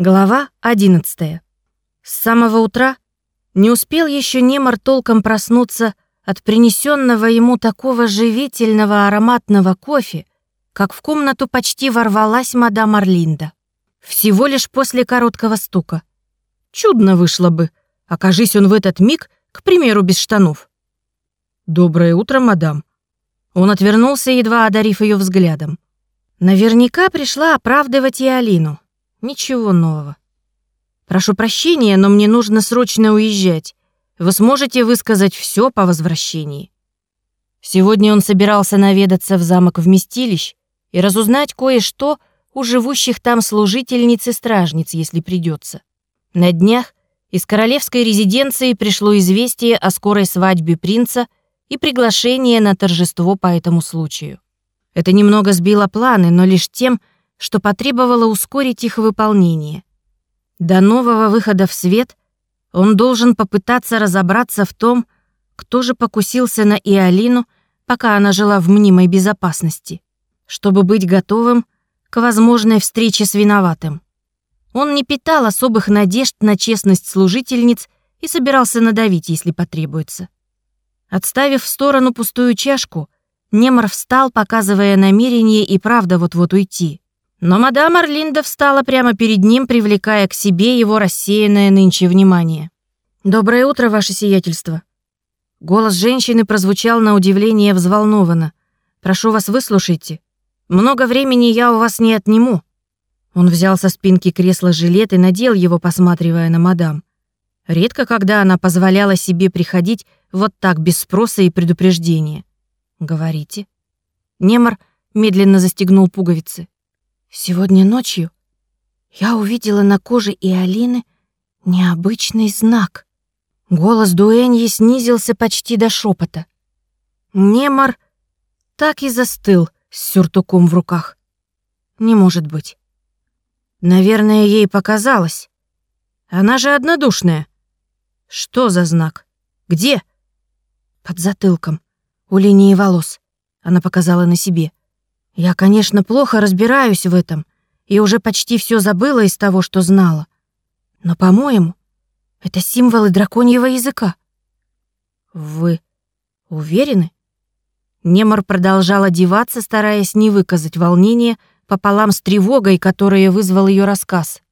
Глава 11. С самого утра не успел еще Немар толком проснуться от принесенного ему такого живительного ароматного кофе, как в комнату почти ворвалась мадам Орлинда. Всего лишь после короткого стука. Чудно вышло бы, окажись он в этот миг, к примеру, без штанов. «Доброе утро, мадам». Он отвернулся, едва одарив ее взглядом. Наверняка пришла оправдывать и Алину. Ничего нового. Прошу прощения, но мне нужно срочно уезжать. Вы сможете высказать все по возвращении. Сегодня он собирался наведаться в замок вместилищ и разузнать кое-что у живущих там служительниц и стражниц, если придется. На днях из королевской резиденции пришло известие о скорой свадьбе принца и приглашение на торжество по этому случаю. Это немного сбило планы, но лишь тем, что потребовало ускорить их выполнение. До нового выхода в свет он должен попытаться разобраться в том, кто же покусился на Иолину, пока она жила в мнимой безопасности, чтобы быть готовым к возможной встрече с виноватым. Он не питал особых надежд на честность служительниц и собирался надавить, если потребуется. Отставив в сторону пустую чашку, Немор встал, показывая намерение и правда вот-вот уйти. Но мадам Орлинда встала прямо перед ним, привлекая к себе его рассеянное нынче внимание. «Доброе утро, ваше сиятельство». Голос женщины прозвучал на удивление взволнованно. «Прошу вас, выслушайте. Много времени я у вас не отниму». Он взял со спинки кресла жилет и надел его, посматривая на мадам. Редко когда она позволяла себе приходить вот так без спроса и предупреждения. «Говорите». Немор медленно застегнул пуговицы. Сегодня ночью я увидела на коже и Алины необычный знак. Голос Дуэньи снизился почти до шепота. Немар так и застыл с сюртуком в руках. Не может быть. Наверное, ей показалось. Она же однодушная. Что за знак? Где? Под затылком, у линии волос. Она показала на себе. Я, конечно, плохо разбираюсь в этом и уже почти все забыла из того, что знала. Но, по-моему, это символы драконьего языка. Вы уверены? Немор продолжал одеваться, стараясь не выказать волнения пополам с тревогой, которая вызвал ее рассказ.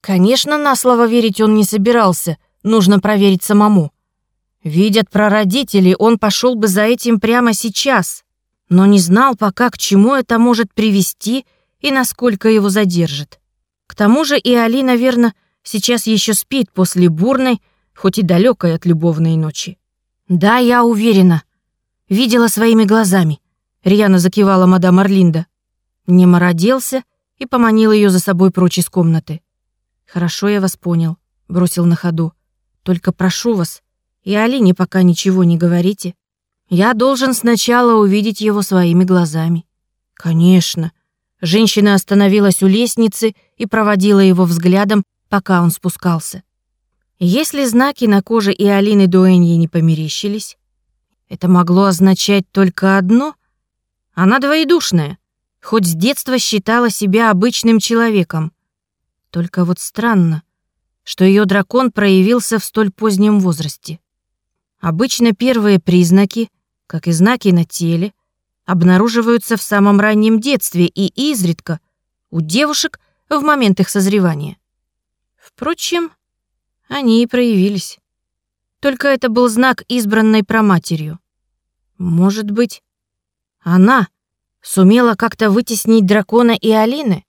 Конечно, на слово верить он не собирался, нужно проверить самому. Видят прародители, он пошел бы за этим прямо сейчас но не знал пока, к чему это может привести и насколько его задержит. К тому же и Али, наверное, сейчас еще спит после бурной, хоть и далекой от любовной ночи. «Да, я уверена. Видела своими глазами», — Рьяно закивала мадам Орлинда. Немо роделся и поманил ее за собой прочь из комнаты. «Хорошо, я вас понял», — бросил на ходу. «Только прошу вас, и Алине пока ничего не говорите. Я должен сначала увидеть его своими глазами. Конечно. Женщина остановилась у лестницы и проводила его взглядом, пока он спускался. Если знаки на коже и Алины Дуэньи не померещились, это могло означать только одно. Она двоедушная, хоть с детства считала себя обычным человеком. Только вот странно, что ее дракон проявился в столь позднем возрасте. Обычно первые признаки, как и знаки на теле, обнаруживаются в самом раннем детстве и изредка у девушек в момент их созревания. Впрочем, они и проявились. Только это был знак избранной проматерью. Может быть, она сумела как-то вытеснить дракона и Алины?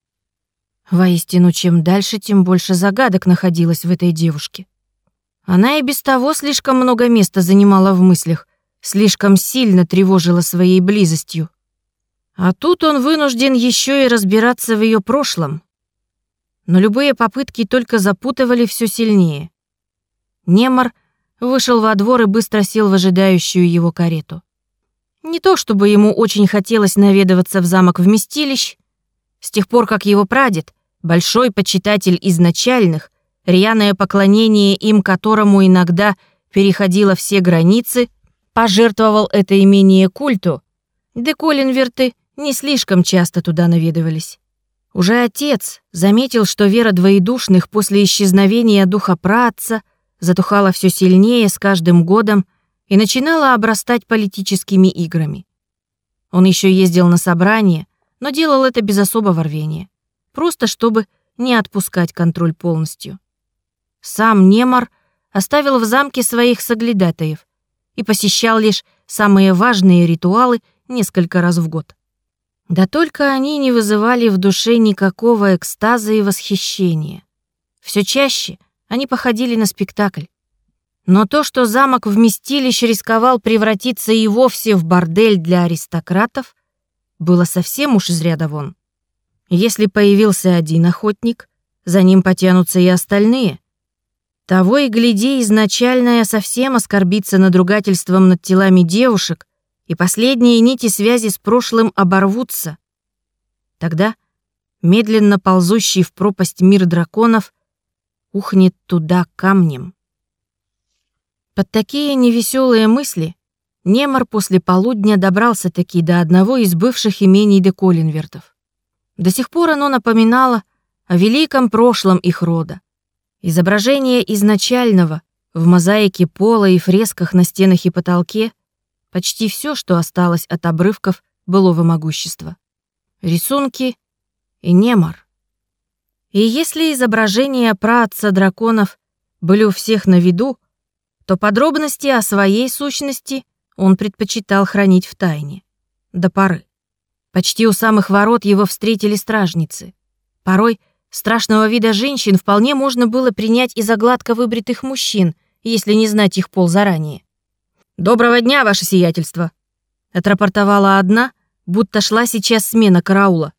Воистину, чем дальше, тем больше загадок находилось в этой девушке. Она и без того слишком много места занимала в мыслях, слишком сильно тревожила своей близостью. А тут он вынужден еще и разбираться в ее прошлом. Но любые попытки только запутывали все сильнее. Немар вышел во двор и быстро сел в ожидающую его карету. Не то чтобы ему очень хотелось наведываться в замок вместилищ, с тех пор, как его прадед, большой почитатель изначальных, рьяное поклонение им которому иногда переходило все границы, пожертвовал это имение культу, де Колинверты не слишком часто туда наведывались. Уже отец заметил, что вера двоедушных после исчезновения духа праотца затухала все сильнее с каждым годом и начинала обрастать политическими играми. Он еще ездил на собрания, но делал это без особого рвения, просто чтобы не отпускать контроль полностью. Сам Немар оставил в замке своих соглядатаев и посещал лишь самые важные ритуалы несколько раз в год. Да только они не вызывали в душе никакого экстаза и восхищения. Все чаще они походили на спектакль. Но то, что замок вместилище рисковал превратиться и вовсе в бордель для аристократов, было совсем уж из ряда вон. Если появился один охотник, за ним потянутся и остальные. Того и гляди, изначальная совсем оскорбится надругательством над телами девушек, и последние нити связи с прошлым оборвутся. Тогда медленно ползущий в пропасть мир драконов ухнет туда камнем. Под такие невеселые мысли Немор после полудня добрался-таки до одного из бывших имений де Колинвертов. До сих пор оно напоминало о великом прошлом их рода. Изображение изначального в мозаике пола и фресках на стенах и потолке — Почти все, что осталось от обрывков былого могущества. Рисунки и немар. И если изображения праотца драконов были у всех на виду, то подробности о своей сущности он предпочитал хранить в тайне. До поры. Почти у самых ворот его встретили стражницы. Порой страшного вида женщин вполне можно было принять из-за гладко выбритых мужчин, если не знать их пол заранее. «Доброго дня, ваше сиятельство!» Отрапортовала одна, будто шла сейчас смена караула.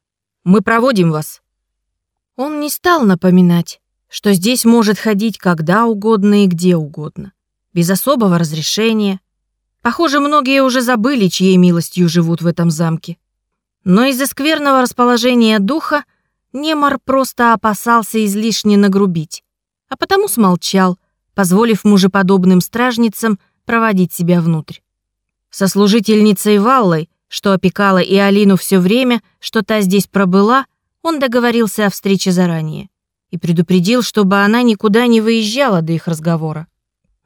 «Мы проводим вас». Он не стал напоминать, что здесь может ходить когда угодно и где угодно, без особого разрешения. Похоже, многие уже забыли, чьей милостью живут в этом замке. Но из-за скверного расположения духа Немар просто опасался излишне нагрубить, а потому смолчал, позволив мужеподобным стражницам проводить себя внутрь. Со служительницей Валлой, что опекала и Алину все время, что та здесь пробыла, он договорился о встрече заранее и предупредил, чтобы она никуда не выезжала до их разговора.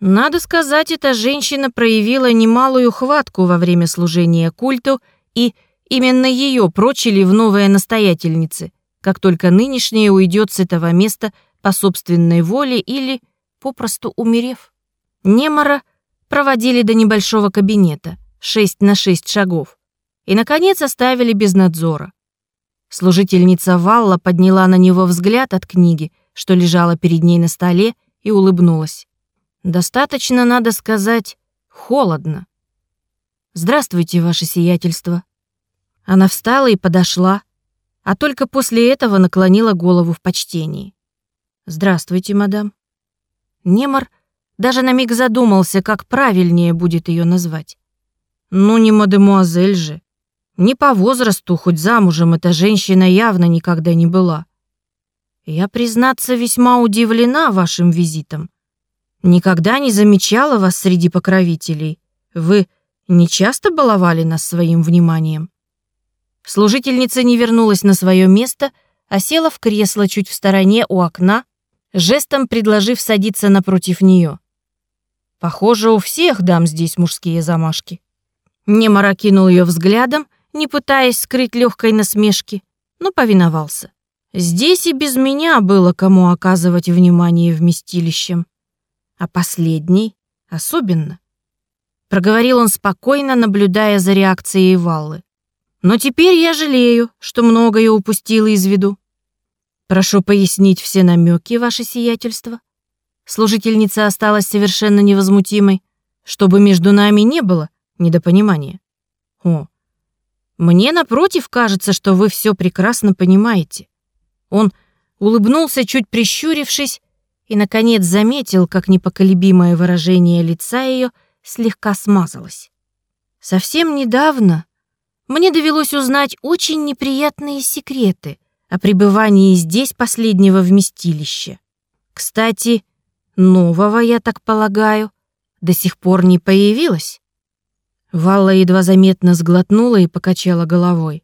Надо сказать, эта женщина проявила немалую хватку во время служения культу, и именно ее прочили в новые настоятельницы, как только нынешняя уйдет с этого места по собственной воле или попросту умерев. Немора проводили до небольшого кабинета, 6 на 6 шагов, и, наконец, оставили без надзора. Служительница Валла подняла на него взгляд от книги, что лежала перед ней на столе, и улыбнулась. Достаточно, надо сказать, холодно. «Здравствуйте, ваше сиятельство». Она встала и подошла, а только после этого наклонила голову в почтении. «Здравствуйте, мадам». Немор даже на миг задумался, как правильнее будет ее назвать. Ну, не мадемуазель же. Не по возрасту, хоть замужем эта женщина явно никогда не была. Я, признаться, весьма удивлена вашим визитом. Никогда не замечала вас среди покровителей. Вы не часто баловали нас своим вниманием. Служительница не вернулась на свое место, а села в кресло чуть в стороне у окна, жестом предложив садиться напротив нее. Похоже, у всех дам здесь мужские замашки. Немара кинул ее взглядом, не пытаясь скрыть легкой насмешки, но повиновался. Здесь и без меня было кому оказывать внимание вместилищем. А последний особенно. Проговорил он спокойно, наблюдая за реакцией Валлы. Но теперь я жалею, что многое упустила из виду. Прошу пояснить все намеки, ваше сиятельство. Служительница осталась совершенно невозмутимой, чтобы между нами не было недопонимания. О, мне, напротив, кажется, что вы все прекрасно понимаете. Он улыбнулся, чуть прищурившись, и, наконец, заметил, как непоколебимое выражение лица ее слегка смазалось. Совсем недавно мне довелось узнать очень неприятные секреты о пребывании здесь последнего вместилища. Кстати, Нового, я так полагаю, до сих пор не появилось. Валла едва заметно сглотнула и покачала головой.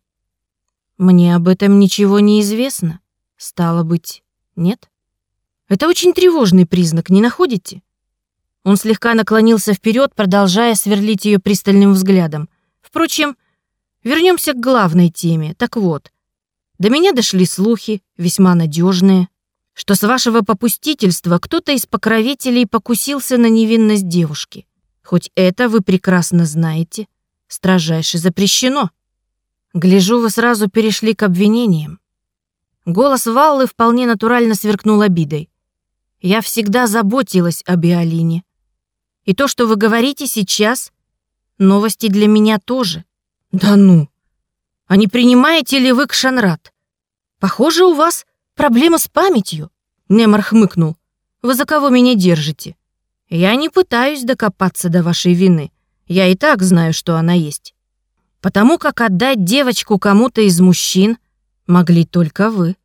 Мне об этом ничего не известно. Стало быть, нет? Это очень тревожный признак, не находите? Он слегка наклонился вперед, продолжая сверлить ее пристальным взглядом. Впрочем, вернемся к главной теме. Так вот, до меня дошли слухи, весьма надежные, что с вашего попустительства кто-то из покровителей покусился на невинность девушки. Хоть это вы прекрасно знаете, строжайше запрещено. Гляжу, вы сразу перешли к обвинениям. Голос Валлы вполне натурально сверкнул обидой. Я всегда заботилась о Биолине. И то, что вы говорите сейчас, новости для меня тоже. Да ну! А не принимаете ли вы Кшанрат? Похоже, у вас проблема с памятью. Немар хмыкнул. Вы за кого меня держите? Я не пытаюсь докопаться до вашей вины. Я и так знаю, что она есть. Потому как отдать девочку кому-то из мужчин могли только вы.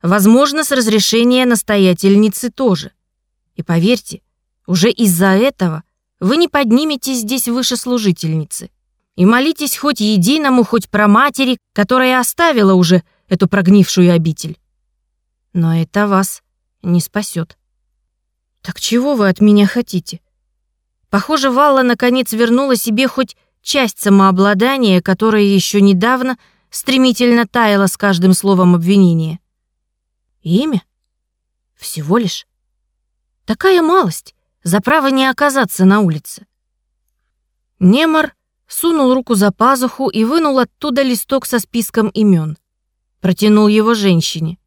Возможно, с разрешения настоятельницы тоже. И поверьте, уже из-за этого вы не подниметесь здесь выше служительницы. И молитесь хоть единому, хоть про матери, которая оставила уже эту прогнившую обитель. Но это вас не спасет. Так чего вы от меня хотите? Похоже, Валла наконец вернула себе хоть часть самообладания, которое еще недавно стремительно таяло с каждым словом обвинения. Имя? Всего лишь. Такая малость за право не оказаться на улице. Немар сунул руку за пазуху и вынул оттуда листок со списком имен. Протянул его женщине.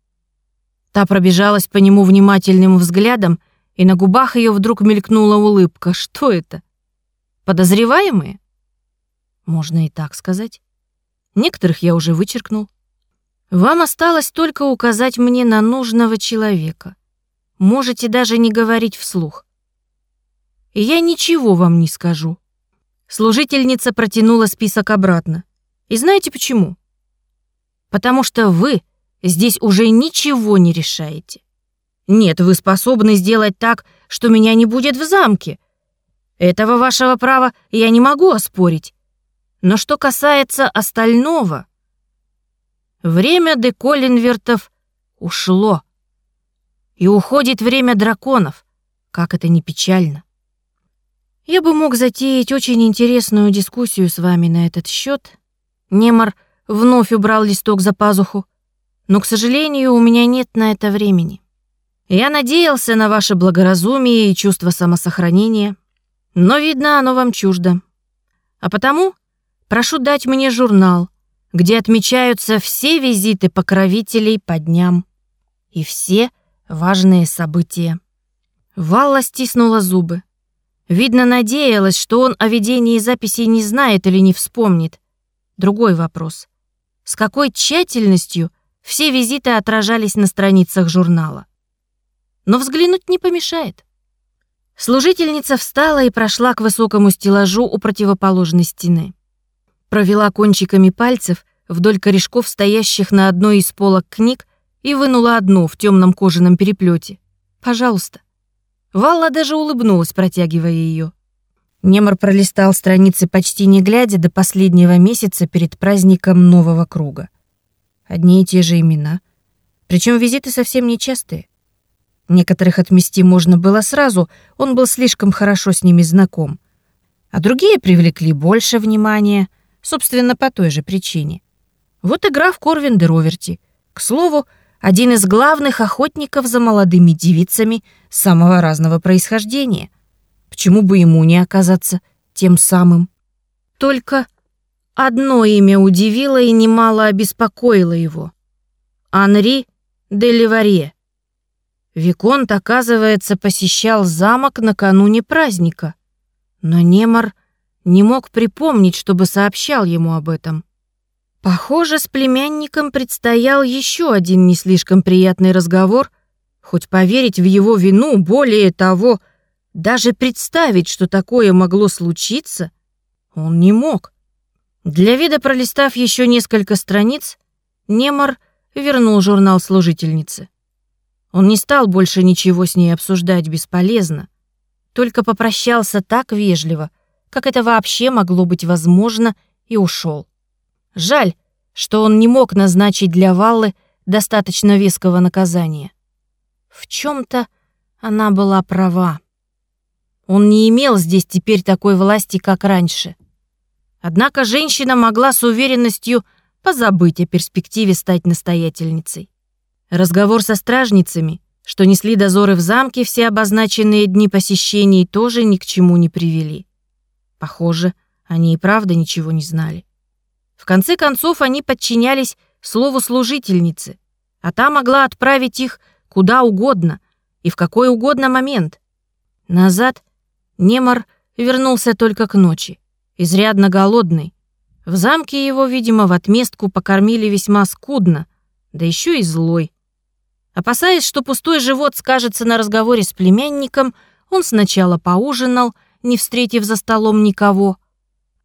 Та пробежалась по нему внимательным взглядом, и на губах ее вдруг мелькнула улыбка. Что это? Подозреваемые? Можно и так сказать. Некоторых я уже вычеркнул. Вам осталось только указать мне на нужного человека. Можете даже не говорить вслух. Я ничего вам не скажу. Служительница протянула список обратно. И знаете почему? Потому что вы здесь уже ничего не решаете. Нет, вы способны сделать так, что меня не будет в замке. Этого вашего права я не могу оспорить. Но что касается остального, время деколинвертов ушло. И уходит время драконов, как это не печально. Я бы мог затеять очень интересную дискуссию с вами на этот счет. Немар вновь убрал листок за пазуху, но, к сожалению, у меня нет на это времени. Я надеялся на ваше благоразумие и чувство самосохранения, но, видно, оно вам чуждо. А потому Прошу дать мне журнал, где отмечаются все визиты покровителей по дням и все важные события. Валла стиснула зубы. Видно, надеялась, что он о ведении записей не знает или не вспомнит. Другой вопрос. С какой тщательностью все визиты отражались на страницах журнала? Но взглянуть не помешает. Служительница встала и прошла к высокому стеллажу у противоположной стены провела кончиками пальцев вдоль корешков, стоящих на одной из полок книг, и вынула одну в темном кожаном переплете. «Пожалуйста». Валла даже улыбнулась, протягивая ее. Немор пролистал страницы почти не глядя до последнего месяца перед праздником Нового круга. Одни и те же имена. Причем визиты совсем нечастые. Некоторых отмести можно было сразу, он был слишком хорошо с ними знаком. А другие привлекли больше внимания — Собственно, по той же причине. Вот игра в Корвин де Роверти. К слову, один из главных охотников за молодыми девицами самого разного происхождения. Почему бы ему не оказаться тем самым? Только одно имя удивило и немало обеспокоило его. Анри де Леварье. Виконт, оказывается, посещал замок накануне праздника. Но Немар не мог припомнить, чтобы сообщал ему об этом. Похоже, с племянником предстоял еще один не слишком приятный разговор, хоть поверить в его вину, более того, даже представить, что такое могло случиться, он не мог. Для вида пролистав еще несколько страниц, Немар вернул журнал служительнице. Он не стал больше ничего с ней обсуждать бесполезно, только попрощался так вежливо — как это вообще могло быть возможно, и ушел. Жаль, что он не мог назначить для Валлы достаточно веского наказания. В чем-то она была права. Он не имел здесь теперь такой власти, как раньше. Однако женщина могла с уверенностью позабыть о перспективе стать настоятельницей. Разговор со стражницами, что несли дозоры в замке все обозначенные дни посещений, тоже ни к чему не привели. Похоже, они и правда ничего не знали. В конце концов, они подчинялись слову служительницы, а та могла отправить их куда угодно и в какой угодно момент. Назад Немар вернулся только к ночи, изрядно голодный. В замке его, видимо, в отместку покормили весьма скудно, да еще и злой. Опасаясь, что пустой живот скажется на разговоре с племянником, он сначала поужинал, не встретив за столом никого,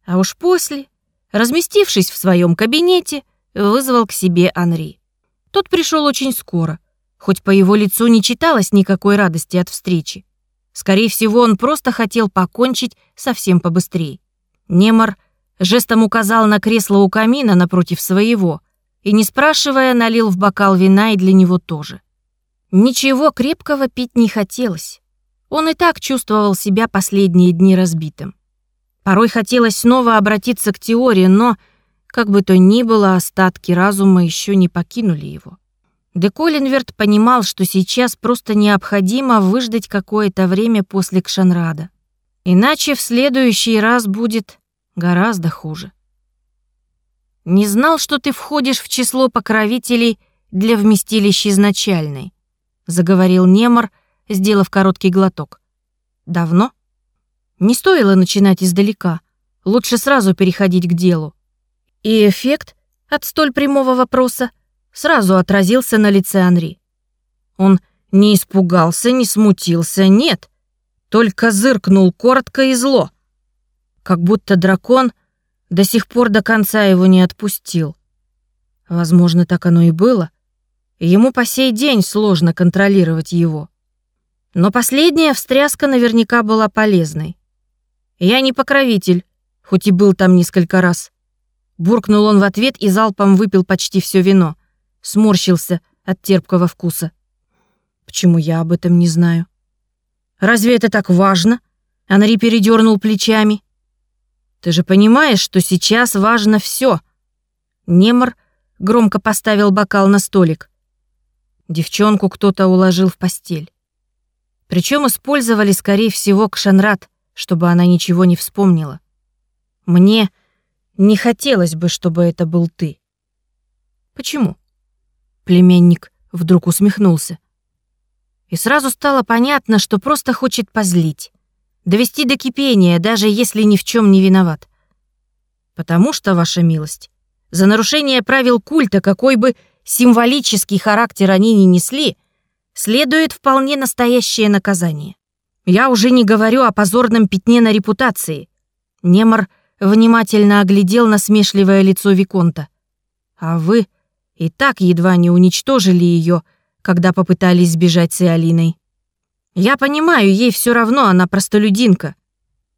а уж после, разместившись в своем кабинете, вызвал к себе Анри. Тот пришел очень скоро, хоть по его лицу не читалось никакой радости от встречи. Скорее всего, он просто хотел покончить совсем побыстрее. Немар жестом указал на кресло у камина напротив своего и, не спрашивая, налил в бокал вина и для него тоже. Ничего крепкого пить не хотелось. Он и так чувствовал себя последние дни разбитым. Порой хотелось снова обратиться к теории, но, как бы то ни было, остатки разума еще не покинули его. Де Коллинверт понимал, что сейчас просто необходимо выждать какое-то время после Кшанрада. Иначе в следующий раз будет гораздо хуже. Не знал, что ты входишь в число покровителей для вместилища изначальной, заговорил Немор, сделав короткий глоток. Давно? Не стоило начинать издалека. Лучше сразу переходить к делу. И эффект от столь прямого вопроса сразу отразился на лице Анри. Он не испугался, не смутился, нет, только зыркнул коротко и зло, как будто дракон до сих пор до конца его не отпустил. Возможно, так оно и было. Ему по сей день сложно контролировать его. Но последняя встряска наверняка была полезной. «Я не покровитель, хоть и был там несколько раз». Буркнул он в ответ и залпом выпил почти все вино — сморщился от терпкого вкуса. Почему я об этом не знаю? Разве это так важно? Анри передернул плечами. Ты же понимаешь, что сейчас важно все. Немор громко поставил бокал на столик. Девчонку кто-то уложил в постель. Причем использовали, скорее всего, кшанрат, чтобы она ничего не вспомнила. Мне не хотелось бы, чтобы это был ты. Почему? Племянник вдруг усмехнулся. И сразу стало понятно, что просто хочет позлить. Довести до кипения, даже если ни в чем не виноват. Потому что, ваша милость, за нарушение правил культа, какой бы символический характер они ни несли, следует вполне настоящее наказание. Я уже не говорю о позорном пятне на репутации. Немор внимательно оглядел насмешливое лицо Виконта. А вы и так едва не уничтожили ее, когда попытались сбежать с Иолиной. Я понимаю, ей все равно, она простолюдинка.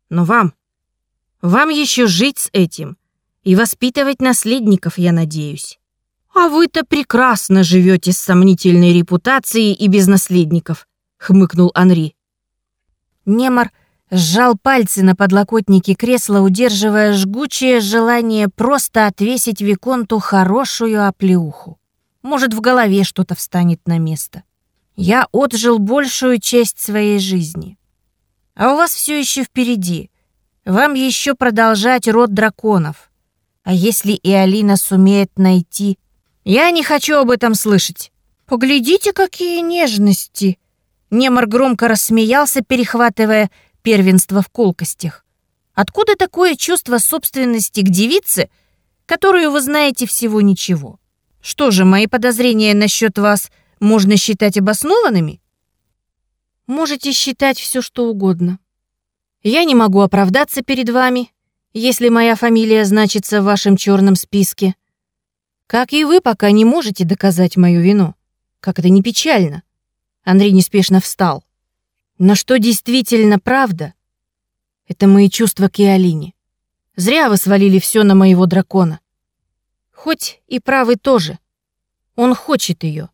Но вам, вам еще жить с этим и воспитывать наследников, я надеюсь. А вы-то прекрасно живете с сомнительной репутацией и без наследников, хмыкнул Анри. Немар сжал пальцы на подлокотнике кресла, удерживая жгучее желание просто отвесить Виконту хорошую оплеуху. Может, в голове что-то встанет на место. Я отжил большую часть своей жизни. А у вас все еще впереди. Вам еще продолжать род драконов. А если и Алина сумеет найти... Я не хочу об этом слышать. Поглядите, какие нежности!» Немор громко рассмеялся, перехватывая первенство в колкостях. Откуда такое чувство собственности к девице, которую вы знаете всего ничего? Что же, мои подозрения насчет вас можно считать обоснованными? Можете считать все, что угодно. Я не могу оправдаться перед вами, если моя фамилия значится в вашем черном списке. Как и вы пока не можете доказать мою вину. Как это не печально. Андрей неспешно встал. Но что действительно правда, это мои чувства к Иолине. Зря вы свалили все на моего дракона. Хоть и правы тоже. Он хочет ее.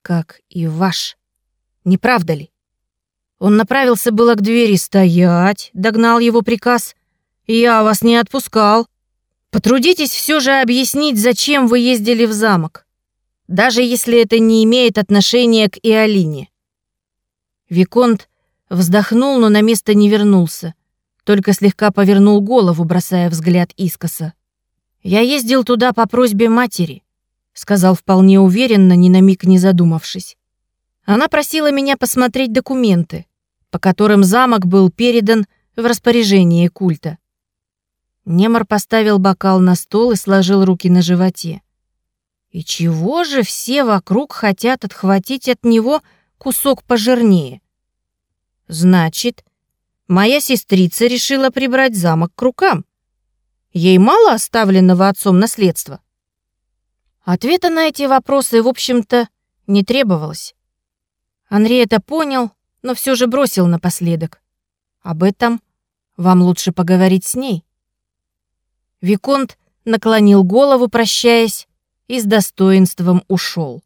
Как и ваш. Не правда ли? Он направился было к двери стоять, догнал его приказ. «Я вас не отпускал. Потрудитесь все же объяснить, зачем вы ездили в замок, даже если это не имеет отношения к Иолине». Виконт вздохнул, но на место не вернулся, только слегка повернул голову, бросая взгляд искоса. «Я ездил туда по просьбе матери», — сказал вполне уверенно, ни на миг не задумавшись. Она просила меня посмотреть документы, по которым замок был передан в распоряжение культа. Немор поставил бокал на стол и сложил руки на животе. И чего же все вокруг хотят отхватить от него кусок пожирнее? Значит, моя сестрица решила прибрать замок к рукам. Ей мало оставленного отцом наследства? Ответа на эти вопросы, в общем-то, не требовалось. Андрей это понял, но все же бросил напоследок. Об этом вам лучше поговорить с ней. Виконт наклонил голову, прощаясь, и с достоинством ушел.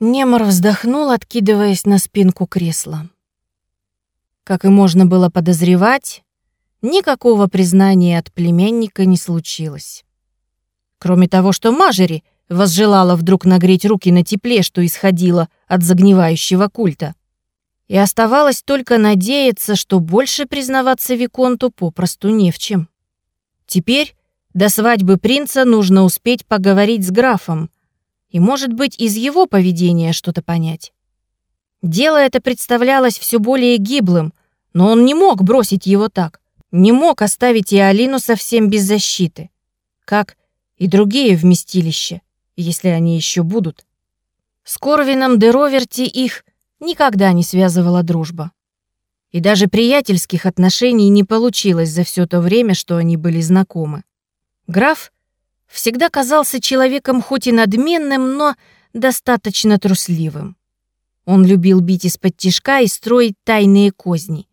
Немор вздохнул, откидываясь на спинку кресла. Как и можно было подозревать, никакого признания от племянника не случилось. Кроме того, что Мажери возжелала вдруг нагреть руки на тепле, что исходило от загнивающего культа. И оставалось только надеяться, что больше признаваться Виконту попросту не в чем. Теперь до свадьбы принца нужно успеть поговорить с графом и, может быть, из его поведения что-то понять. Дело это представлялось все более гиблым, но он не мог бросить его так, не мог оставить и Алину совсем без защиты, как и другие вместилища, если они еще будут. С Корвином де Роверти их никогда не связывала дружба. И даже приятельских отношений не получилось за все то время, что они были знакомы. Граф всегда казался человеком хоть и надменным, но достаточно трусливым. Он любил бить из-под тишка и строить тайные козни.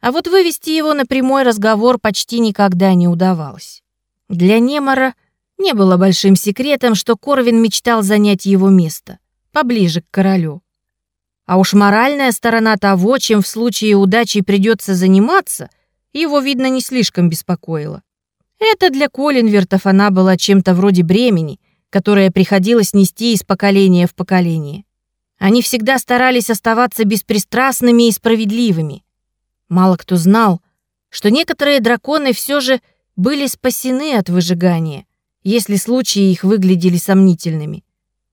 А вот вывести его на прямой разговор почти никогда не удавалось. Для Немора не было большим секретом, что Корвин мечтал занять его место, поближе к королю. А уж моральная сторона того, чем в случае удачи придется заниматься, его, видно, не слишком беспокоила. Это для Колинвертов она была чем-то вроде бремени, которое приходилось нести из поколения в поколение. Они всегда старались оставаться беспристрастными и справедливыми. Мало кто знал, что некоторые драконы все же были спасены от выжигания, если случаи их выглядели сомнительными.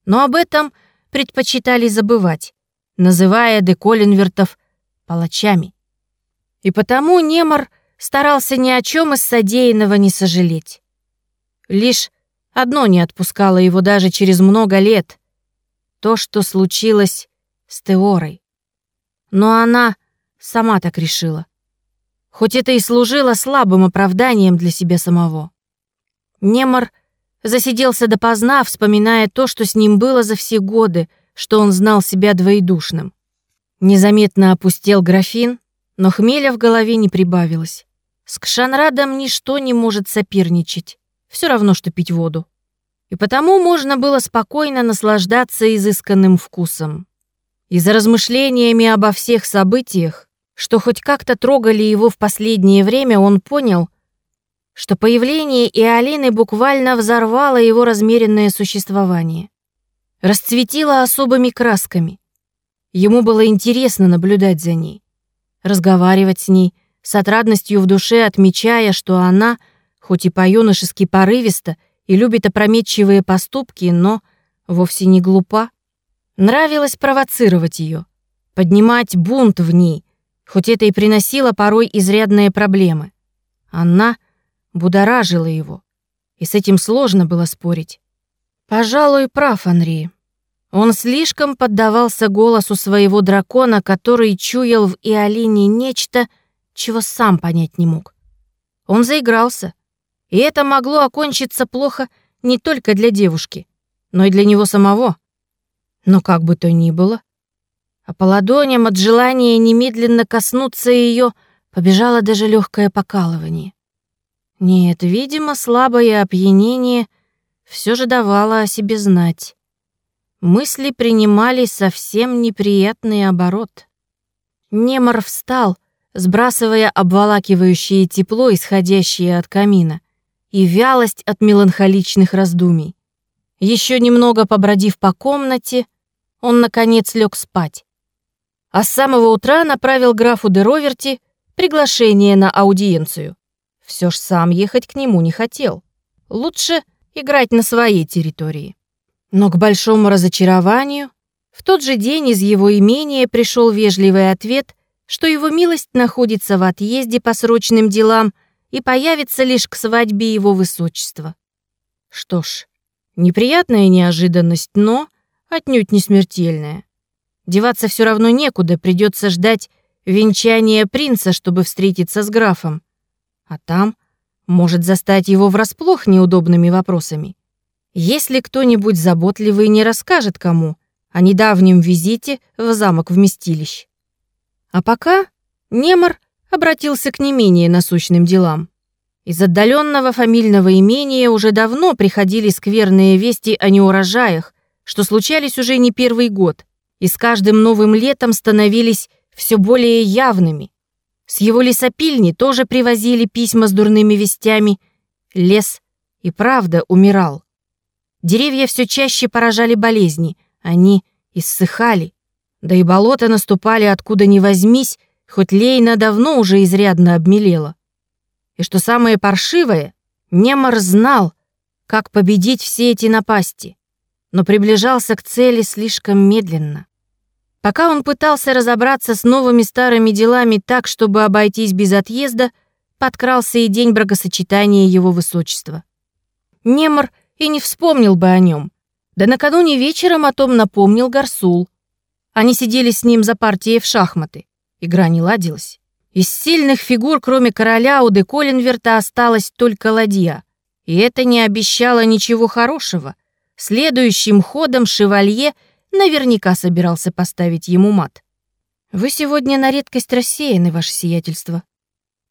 Но об этом предпочитали забывать, называя Деколинвертов палачами. И потому Немор старался ни о чем из содеянного не сожалеть. Лишь одно не отпускало его даже через много лет — то, что случилось с Теорой. Но она сама так решила. Хоть это и служило слабым оправданием для себя самого. Немор засиделся допоздна, вспоминая то, что с ним было за все годы — что он знал себя двоедушным. Незаметно опустел графин, но хмеля в голове не прибавилось. С Кшанрадом ничто не может соперничать. Все равно, что пить воду. И потому можно было спокойно наслаждаться изысканным вкусом. И за размышлениями обо всех событиях, что хоть как-то трогали его в последнее время, он понял, что появление Иолины буквально взорвало его размеренное существование расцветила особыми красками. Ему было интересно наблюдать за ней, разговаривать с ней, с отрадностью в душе отмечая, что она, хоть и по-юношески порывиста и любит опрометчивые поступки, но вовсе не глупа. Нравилось провоцировать ее, поднимать бунт в ней, хоть это и приносило порой изрядные проблемы. Она будоражила его, и с этим сложно было спорить. Пожалуй, прав Анри. Он слишком поддавался голосу своего дракона, который чуял в Иолине нечто, чего сам понять не мог. Он заигрался, и это могло окончиться плохо не только для девушки, но и для него самого. Но как бы то ни было, а по ладоням от желания немедленно коснуться ее побежало даже легкое покалывание. Нет, видимо, слабое опьянение все же давало о себе знать. Мысли принимали совсем неприятный оборот. Немор встал, сбрасывая обволакивающее тепло, исходящее от камина, и вялость от меланхоличных раздумий. Еще немного побродив по комнате, он, наконец, лег спать. А с самого утра направил графу де Роверти приглашение на аудиенцию. Все ж сам ехать к нему не хотел. Лучше играть на своей территории. Но к большому разочарованию в тот же день из его имения пришел вежливый ответ, что его милость находится в отъезде по срочным делам и появится лишь к свадьбе его высочества. Что ж, неприятная неожиданность, но отнюдь не смертельная. Деваться все равно некуда, придется ждать венчания принца, чтобы встретиться с графом. А там может застать его врасплох неудобными вопросами. Если кто-нибудь заботливый не расскажет кому о недавнем визите в замок вместилищ. А пока Немор обратился к не менее насущным делам. Из отдаленного фамильного имения уже давно приходили скверные вести о неурожаях, что случались уже не первый год, и с каждым новым летом становились все более явными. С его лесопильни тоже привозили письма с дурными вестями. Лес и правда умирал. Деревья все чаще поражали болезни, они иссыхали. Да и болота наступали откуда ни возьмись, хоть Лейна давно уже изрядно обмелела. И что самое паршивое, Немар знал, как победить все эти напасти, но приближался к цели слишком медленно. Пока он пытался разобраться с новыми старыми делами так, чтобы обойтись без отъезда, подкрался и день бракосочетания его высочества. Немор и не вспомнил бы о нем. Да накануне вечером о том напомнил Гарсул. Они сидели с ним за партией в шахматы. Игра не ладилась. Из сильных фигур, кроме короля, у де Коллинверта осталась только ладья. И это не обещало ничего хорошего. Следующим ходом шевалье — Наверняка собирался поставить ему мат. «Вы сегодня на редкость рассеяны, ваше сиятельство»,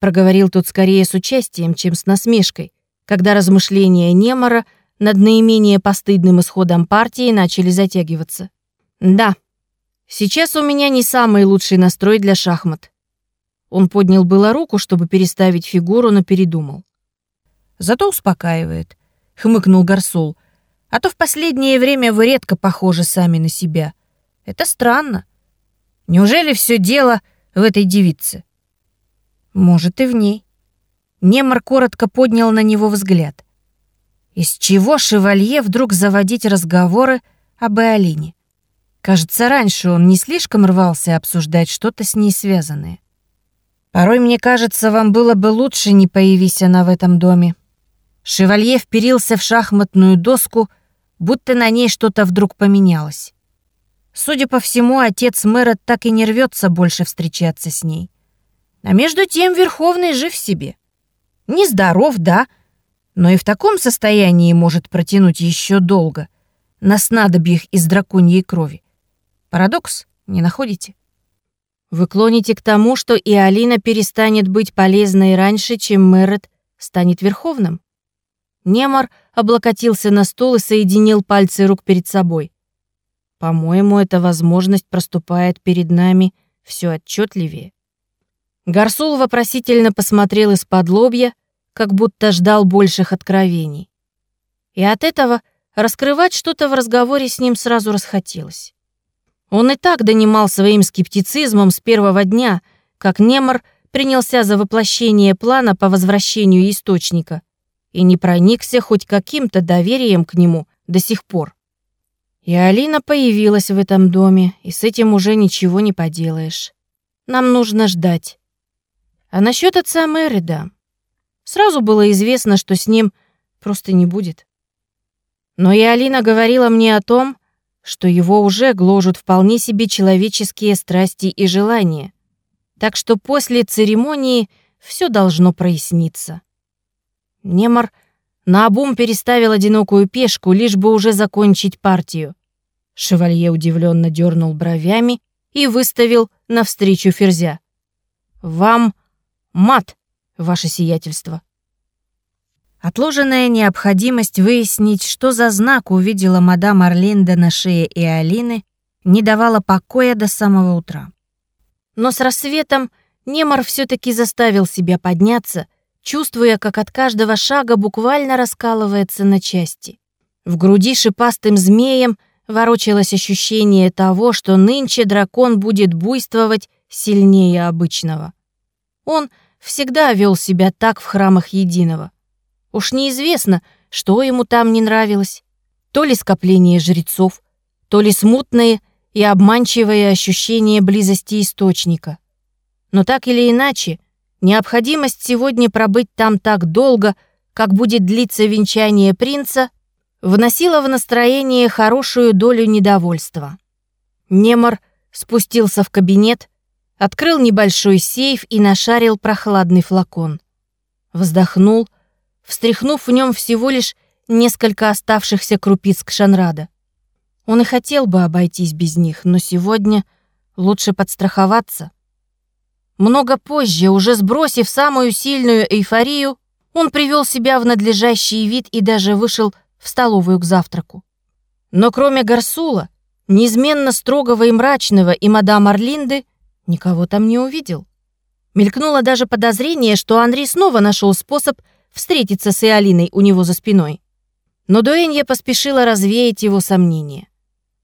проговорил тот скорее с участием, чем с насмешкой, когда размышления Немора над наименее постыдным исходом партии начали затягиваться. «Да, сейчас у меня не самый лучший настрой для шахмат». Он поднял было руку, чтобы переставить фигуру, но передумал. «Зато успокаивает», — хмыкнул Гарсол, а то в последнее время вы редко похожи сами на себя. Это странно. Неужели все дело в этой девице? Может, и в ней. Немар коротко поднял на него взгляд. Из чего шевалье вдруг заводить разговоры об Эолине? Кажется, раньше он не слишком рвался обсуждать что-то с ней связанное. Порой, мне кажется, вам было бы лучше, не появись она в этом доме. Шевалье вперился в шахматную доску, будто на ней что-то вдруг поменялось. Судя по всему, отец мэра так и не рвется больше встречаться с ней. А между тем Верховный жив себе. Нездоров, да, но и в таком состоянии может протянуть еще долго, на снадобьях из драконьей крови. Парадокс, не находите? Вы клоните к тому, что и Алина перестанет быть полезной раньше, чем Мэрет станет Верховным? Немар облокотился на стол и соединил пальцы рук перед собой. По-моему, эта возможность проступает перед нами все отчетливее. Гарсул вопросительно посмотрел из-под лобья, как будто ждал больших откровений. И от этого раскрывать что-то в разговоре с ним сразу расхотелось. Он и так донимал своим скептицизмом с первого дня, как Немар принялся за воплощение плана по возвращению источника — и не проникся хоть каким-то доверием к нему до сих пор. И Алина появилась в этом доме, и с этим уже ничего не поделаешь. Нам нужно ждать. А насчет отца Мэрида, сразу было известно, что с ним просто не будет. Но и Алина говорила мне о том, что его уже гложут вполне себе человеческие страсти и желания. Так что после церемонии все должно проясниться. Немар наобум переставил одинокую пешку, лишь бы уже закончить партию. Шевалье удивленно дернул бровями и выставил навстречу ферзя. «Вам мат, ваше сиятельство». Отложенная необходимость выяснить, что за знак увидела мадам Орлинда на шее и Алины, не давала покоя до самого утра. Но с рассветом Немар все-таки заставил себя подняться, чувствуя, как от каждого шага буквально раскалывается на части. В груди шипастым змеем ворочалось ощущение того, что нынче дракон будет буйствовать сильнее обычного. Он всегда вел себя так в храмах Единого. Уж неизвестно, что ему там не нравилось. То ли скопление жрецов, то ли смутные и обманчивое ощущение близости источника. Но так или иначе, необходимость сегодня пробыть там так долго, как будет длиться венчание принца, вносила в настроение хорошую долю недовольства. Немор спустился в кабинет, открыл небольшой сейф и нашарил прохладный флакон. Вздохнул, встряхнув в нем всего лишь несколько оставшихся крупиц кшанрада. Он и хотел бы обойтись без них, но сегодня лучше подстраховаться. Много позже, уже сбросив самую сильную эйфорию, он привел себя в надлежащий вид и даже вышел в столовую к завтраку. Но кроме Гарсула, неизменно строгого и мрачного, и мадам Орлинды, никого там не увидел. Мелькнуло даже подозрение, что Андрей снова нашел способ встретиться с Иолиной у него за спиной. Но Дуэнья поспешила развеять его сомнения.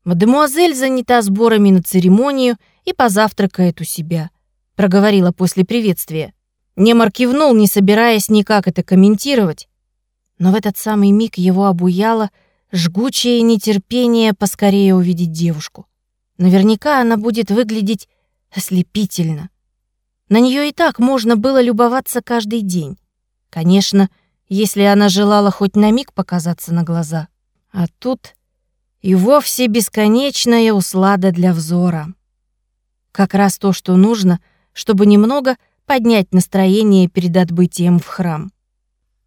«Мадемуазель занята сборами на церемонию и позавтракает у себя», проговорила после приветствия. Немар кивнул, не собираясь никак это комментировать. Но в этот самый миг его обуяло жгучее нетерпение поскорее увидеть девушку. Наверняка она будет выглядеть ослепительно. На нее и так можно было любоваться каждый день. Конечно, если она желала хоть на миг показаться на глаза. А тут и вовсе бесконечная услада для взора. Как раз то, что нужно, чтобы немного поднять настроение перед отбытием в храм.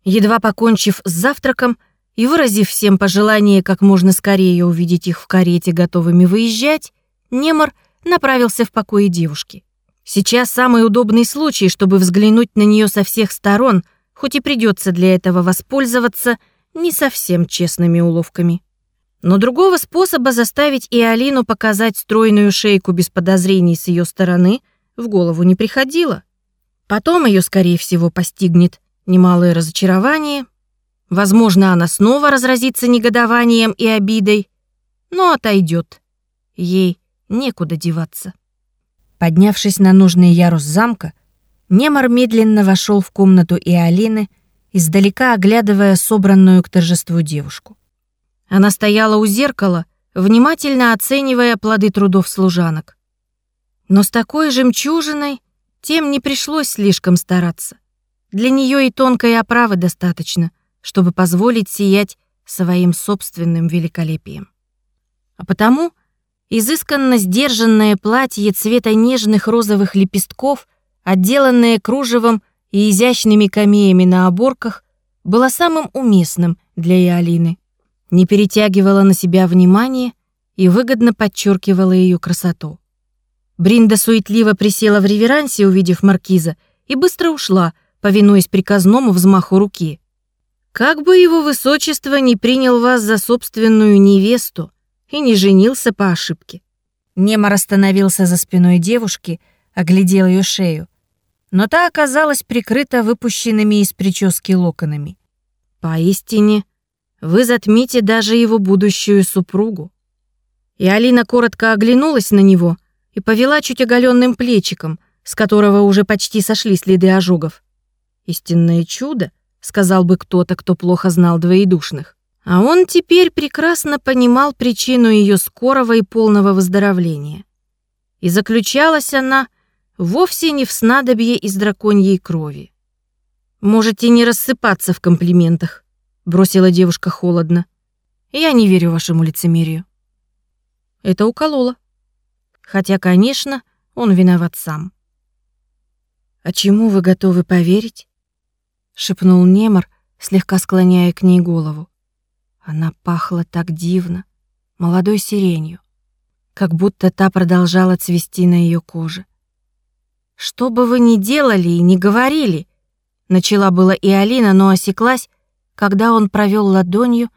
Едва покончив с завтраком и выразив всем пожелание как можно скорее увидеть их в карете, готовыми выезжать, Немор направился в покое девушки. Сейчас самый удобный случай, чтобы взглянуть на нее со всех сторон, хоть и придется для этого воспользоваться не совсем честными уловками. Но другого способа заставить и Алину показать стройную шейку без подозрений с ее стороны в голову не приходило. Потом ее, скорее всего, постигнет немалое разочарование. Возможно, она снова разразится негодованием и обидой, но отойдет. Ей некуда деваться. Поднявшись на нужный ярус замка, Немар медленно вошел в комнату и Алины, издалека оглядывая собранную к торжеству девушку. Она стояла у зеркала, внимательно оценивая плоды трудов служанок. Но с такой жемчужиной тем не пришлось слишком стараться. Для нее и тонкой оправы достаточно, чтобы позволить сиять своим собственным великолепием. А потому изысканно сдержанное платье цвета нежных розовых лепестков, отделанное кружевом и изящными камеями на оборках, было самым уместным для Иолины не перетягивала на себя внимание и выгодно подчеркивала ее красоту. Бринда суетливо присела в реверансе, увидев маркиза, и быстро ушла, повинуясь приказному взмаху руки. «Как бы его высочество не принял вас за собственную невесту и не женился по ошибке». Немар остановился за спиной девушки, оглядел ее шею, но та оказалась прикрыта выпущенными из прически локонами. Поистине, вы затмите даже его будущую супругу. И Алина коротко оглянулась на него и повела чуть оголенным плечиком, с которого уже почти сошли следы ожогов. «Истинное чудо», — сказал бы кто-то, кто плохо знал двоедушных. А он теперь прекрасно понимал причину ее скорого и полного выздоровления. И заключалась она вовсе не в снадобье из драконьей крови. Можете не рассыпаться в комплиментах бросила девушка холодно. Я не верю вашему лицемерию. Это укололо. Хотя, конечно, он виноват сам. А чему вы готовы поверить? шепнул Немор, слегка склоняя к ней голову. Она пахла так дивно, молодой сиренью, как будто та продолжала цвести на ее коже. Что бы вы ни делали и ни говорили, начала была и Алина, но осеклась когда он провел ладонью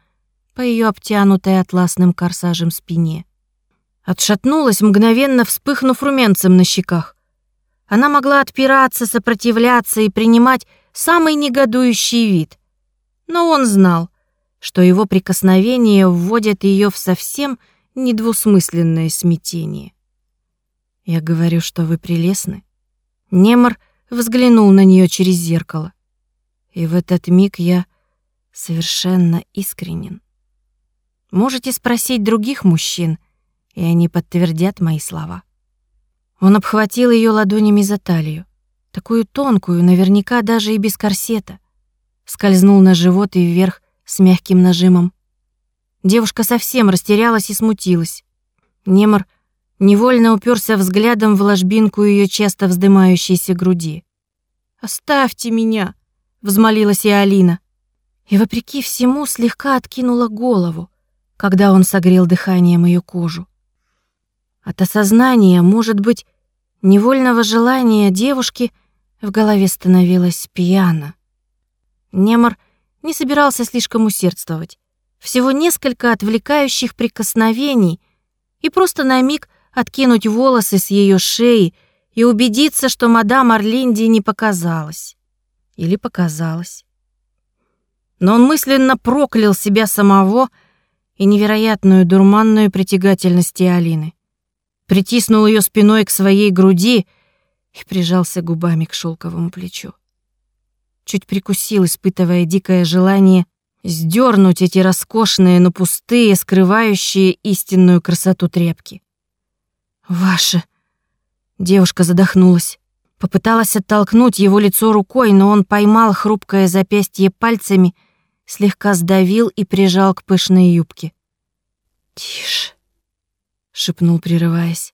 по ее обтянутой атласным корсажем спине. Отшатнулась, мгновенно вспыхнув румянцем на щеках. Она могла отпираться, сопротивляться и принимать самый негодующий вид. Но он знал, что его прикосновение вводит ее в совсем недвусмысленное смятение. «Я говорю, что вы прелестны». Немор взглянул на нее через зеркало. И в этот миг я совершенно искренен. Можете спросить других мужчин, и они подтвердят мои слова. Он обхватил ее ладонями за талию, такую тонкую, наверняка даже и без корсета. Скользнул на живот и вверх с мягким нажимом. Девушка совсем растерялась и смутилась. Немор невольно уперся взглядом в ложбинку ее часто вздымающейся груди. «Оставьте меня!» — взмолилась и Алина. И, вопреки всему, слегка откинула голову, когда он согрел дыханием ее кожу. От осознания, может быть, невольного желания девушки в голове становилось пьяно. Немор не собирался слишком усердствовать. Всего несколько отвлекающих прикосновений и просто на миг откинуть волосы с ее шеи и убедиться, что мадам Орлинди не показалась. Или показалась. Но он мысленно проклял себя самого и невероятную дурманную притягательность Алины притиснул ее спиной к своей груди и прижался губами к шелковому плечу. Чуть прикусил, испытывая дикое желание сдернуть эти роскошные, но пустые, скрывающие истинную красоту тряпки. «Ваше!» Девушка задохнулась. Попыталась оттолкнуть его лицо рукой, но он поймал хрупкое запястье пальцами, слегка сдавил и прижал к пышной юбке. «Тише!» шепнул, прерываясь.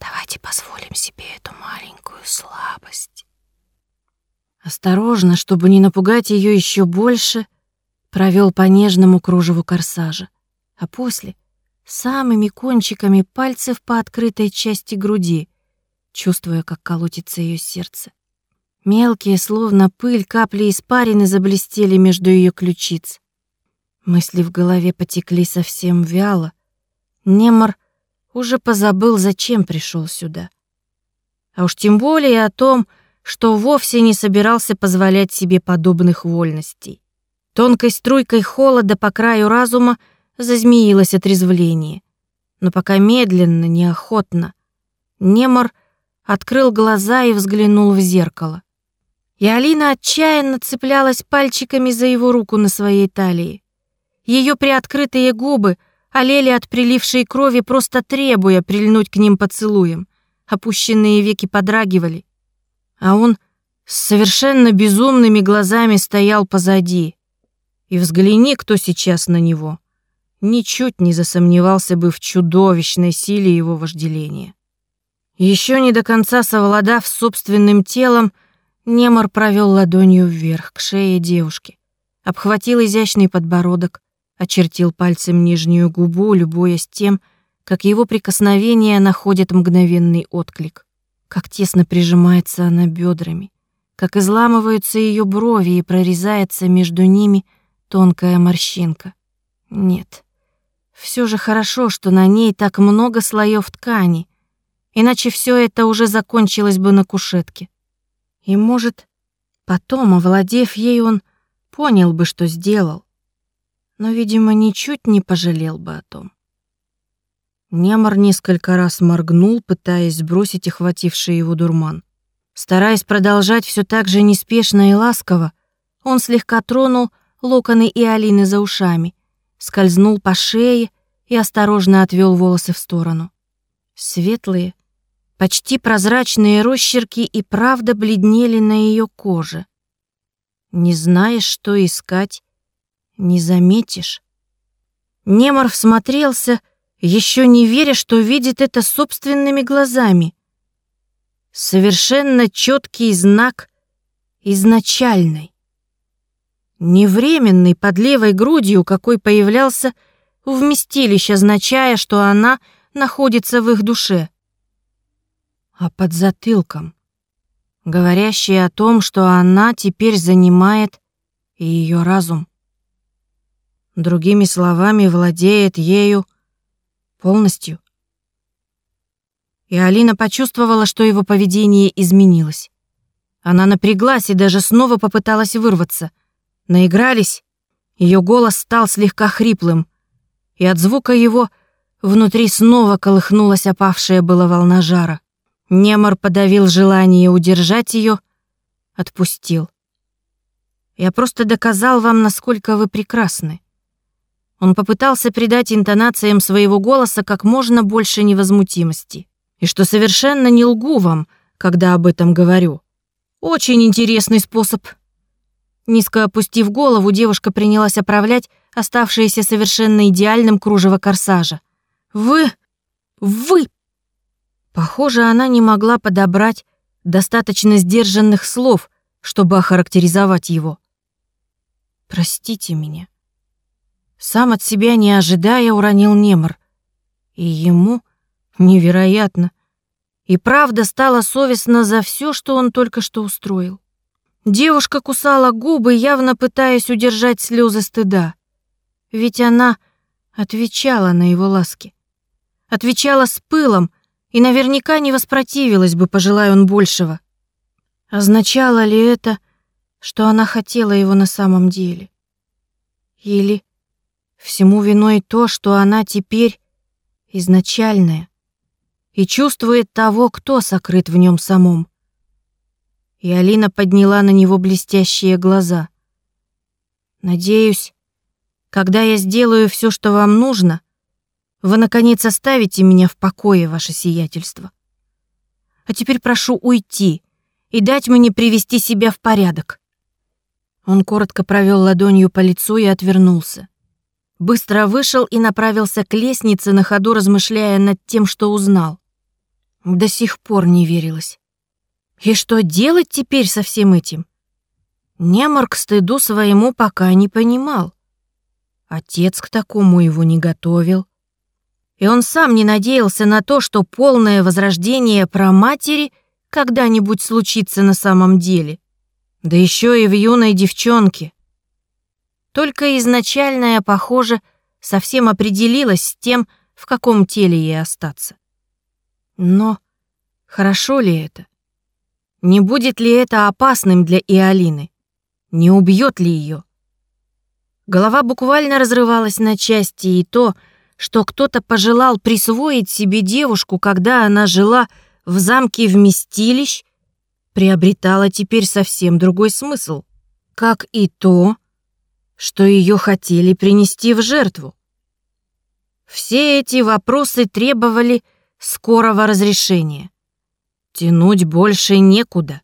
Давайте позволим себе эту маленькую слабость. Осторожно, чтобы не напугать ее еще больше, провел по нежному кружеву корсажа, а после самыми кончиками пальцев по открытой части груди, чувствуя, как колотится ее сердце. Мелкие, словно пыль, капли испарины заблестели между ее ключиц. Мысли в голове потекли совсем вяло, Немор уже позабыл, зачем пришел сюда. А уж тем более о том, что вовсе не собирался позволять себе подобных вольностей. Тонкой струйкой холода по краю разума зазмеилось отрезвление. Но пока медленно, неохотно, Немор открыл глаза и взглянул в зеркало. И Алина отчаянно цеплялась пальчиками за его руку на своей талии. Ее приоткрытые губы олели от прилившей крови, просто требуя прильнуть к ним поцелуем. Опущенные веки подрагивали. А он с совершенно безумными глазами стоял позади. И взгляни, кто сейчас на него. Ничуть не засомневался бы в чудовищной силе его вожделения. Еще не до конца совладав собственным телом, Немор провел ладонью вверх к шее девушки, обхватил изящный подбородок, очертил пальцем нижнюю губу, любуясь тем, как его прикосновение находит мгновенный отклик, как тесно прижимается она бедрами, как изламываются ее брови и прорезается между ними тонкая морщинка. Нет, все же хорошо, что на ней так много слоев ткани, иначе все это уже закончилось бы на кушетке. И, может, потом, овладев ей, он понял бы, что сделал но, видимо, ничуть не пожалел бы о том. Немор несколько раз моргнул, пытаясь сбросить охвативший его дурман. Стараясь продолжать все так же неспешно и ласково, он слегка тронул локоны и Алины за ушами, скользнул по шее и осторожно отвел волосы в сторону. Светлые, почти прозрачные росчерки и правда бледнели на ее коже. Не знаешь, что искать, не заметишь. Немор всмотрелся, еще не веря, что видит это собственными глазами. Совершенно четкий знак изначальный. Не временный под левой грудью, какой появлялся в вместилище, означая, что она находится в их душе, а под затылком, говорящий о том, что она теперь занимает ее разум. Другими словами, владеет ею полностью. И Алина почувствовала, что его поведение изменилось. Она напряглась и даже снова попыталась вырваться. Наигрались, ее голос стал слегка хриплым, и от звука его внутри снова колыхнулась опавшая была волна жара. Немор подавил желание удержать ее, отпустил. Я просто доказал вам, насколько вы прекрасны. Он попытался придать интонациям своего голоса как можно больше невозмутимости. И что совершенно не лгу вам, когда об этом говорю. Очень интересный способ. Низко опустив голову, девушка принялась оправлять оставшееся совершенно идеальным кружево корсажа. «Вы... вы...» Похоже, она не могла подобрать достаточно сдержанных слов, чтобы охарактеризовать его. «Простите меня». Сам от себя не ожидая уронил Немор. И ему невероятно. И правда стало совестно за все, что он только что устроил. Девушка кусала губы, явно пытаясь удержать слезы стыда. Ведь она отвечала на его ласки. Отвечала с пылом и наверняка не воспротивилась бы, пожелая он большего. Означало ли это, что она хотела его на самом деле? Или всему виной то, что она теперь изначальная и чувствует того, кто сокрыт в нем самом? И Алина подняла на него блестящие глаза. «Надеюсь, когда я сделаю все, что вам нужно, вы, наконец, оставите меня в покое, ваше сиятельство. А теперь прошу уйти и дать мне привести себя в порядок». Он коротко провел ладонью по лицу и отвернулся. Быстро вышел и направился к лестнице, на ходу размышляя над тем, что узнал. До сих пор не верилось. И что делать теперь со всем этим? Немор к стыду своему пока не понимал. Отец к такому его не готовил. И он сам не надеялся на то, что полное возрождение про матери когда-нибудь случится на самом деле. Да еще и в юной девчонке. Только изначальная, похоже, совсем определилась с тем, в каком теле ей остаться. Но хорошо ли это? Не будет ли это опасным для Иолины? Не убьет ли ее? Голова буквально разрывалась на части, и то, что кто-то пожелал присвоить себе девушку, когда она жила в замке вместилищ, приобретало теперь совсем другой смысл. Как и то, что ее хотели принести в жертву. Все эти вопросы требовали скорого разрешения. Тянуть больше некуда.